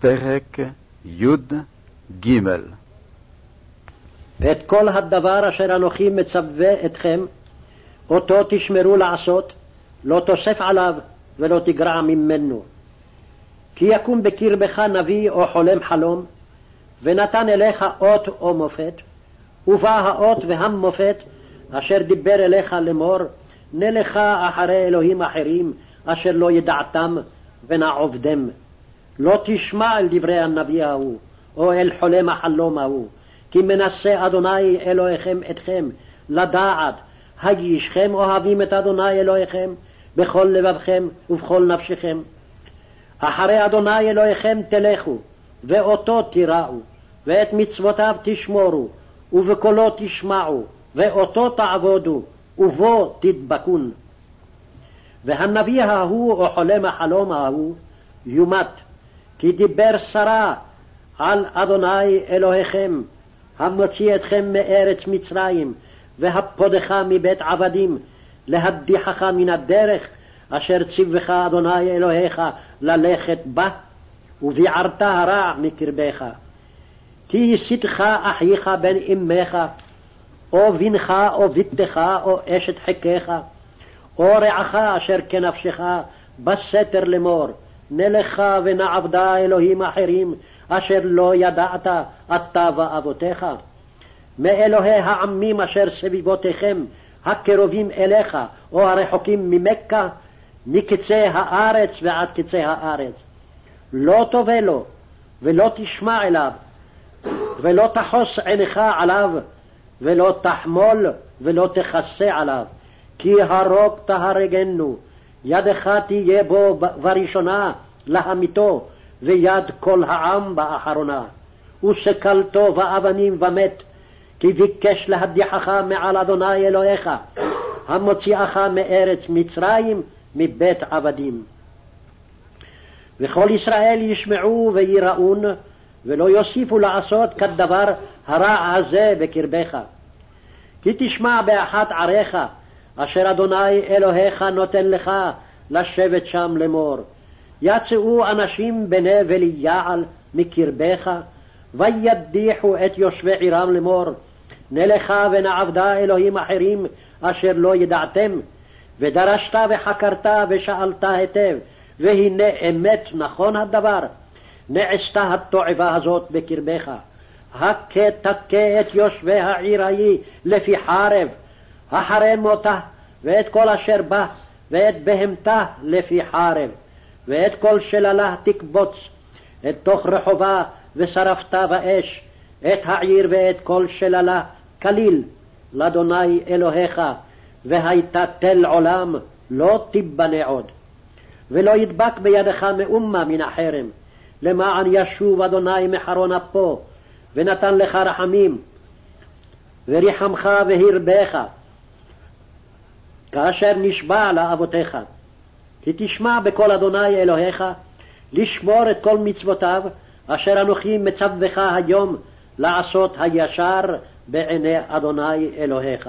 פרק י"ג ואת כל הדבר אשר אנוכי מצווה אתכם, אותו תשמרו לעשות, לא תוסף עליו ולא תגרע ממנו. כי יקום בקרבך נביא או חולם חלום, ונתן אליך אות או מופת, ובא האות והמופת אשר דיבר אליך לאמור, נלכה אחרי אלוהים אחרים אשר לא ידעתם, ונעובדם. לא תשמע אל דברי הנביא ההוא, או אל חולם החלום ההוא, כי מנסה אדוני אלוהיכם אתכם, לדעת, הישכם אוהבים את אדוני אלוהיכם, בכל לבבכם ובכל נפשכם. אחרי אדוני אלוהיכם תלכו, ואותו תיראו, ואת מצוותיו תשמורו, ובקולו תשמעו, ואותו תעבודו, ובו תדבקון. והנביא ההוא, או חולם החלום ההוא, יומת, כי דיבר שרה על אדוני אלוהיכם, המוציא אתכם מארץ מצרים, והפודך מבית עבדים, להדיחך מן הדרך אשר ציווך אדוני אלוהיך ללכת בה, וביערת הרע מקרבך. כי הסיתך אחיך בן אמך, או בנך או בתך או אשת חיקך, או רעך אשר כנפשך בסתר לאמור, נלכה ונעבדה אלוהים אחרים, אשר לא ידעת אתה ואבותיך. מאלוהי העמים אשר סביבותיכם, הקרובים אליך, או הרחוקים ממכה, מקצה הארץ ועד קצה הארץ. לא תובא לו, ולא תשמע אליו, ולא תחוס עינך עליו, ולא תחמול, ולא תכסה עליו, כי הרוג תהרגנו, ידך תהיה בו בראשונה להמיתו, ויד כל העם באחרונה. וסקלתו באבנים ומת, כי ביקש להדיחך מעל אדוני אלוהיך, המוציאך מארץ מצרים, מבית עבדים. וכל ישראל ישמעו וייראון, ולא יוסיפו לעשות כדבר הרע הזה בקרבך. כי תשמע באחת עריך, אשר אדוני אלוהיך נותן לך לשבת שם לאמור. יצאו אנשים בני וליעל מקרבך, וידיחו את יושבי עירם לאמור, נלכה ונעבדה אלוהים אחרים אשר לא ידעתם, ודרשת וחקרת ושאלת היטב, והנה אמת נכון הדבר, נעשתה התועבה הזאת בקרבך. הכה תכה את יושבי העיר ההיא לפי חרב, אחרי מותה, ואת כל אשר בה, ואת בהמתה לפי חרב, ואת כל שללה תקבוץ, את תוך רחובה ושרפת באש, את העיר ואת כל שללה כליל, לאדוני אלוהיך, והייתה תל עולם, לא תיבנה עוד. ולא ידבק בידך מאומה מן החרם, למען ישוב אדוני מחרון אפו, ונתן לך רחמים, וריחמך והרבך, כאשר נשבע לאבותיך. כי תשמע בקול אדוני אלוהיך, לשמור את כל מצוותיו, אשר אנוכי מצווך היום לעשות הישר בעיני אדוני אלוהיך.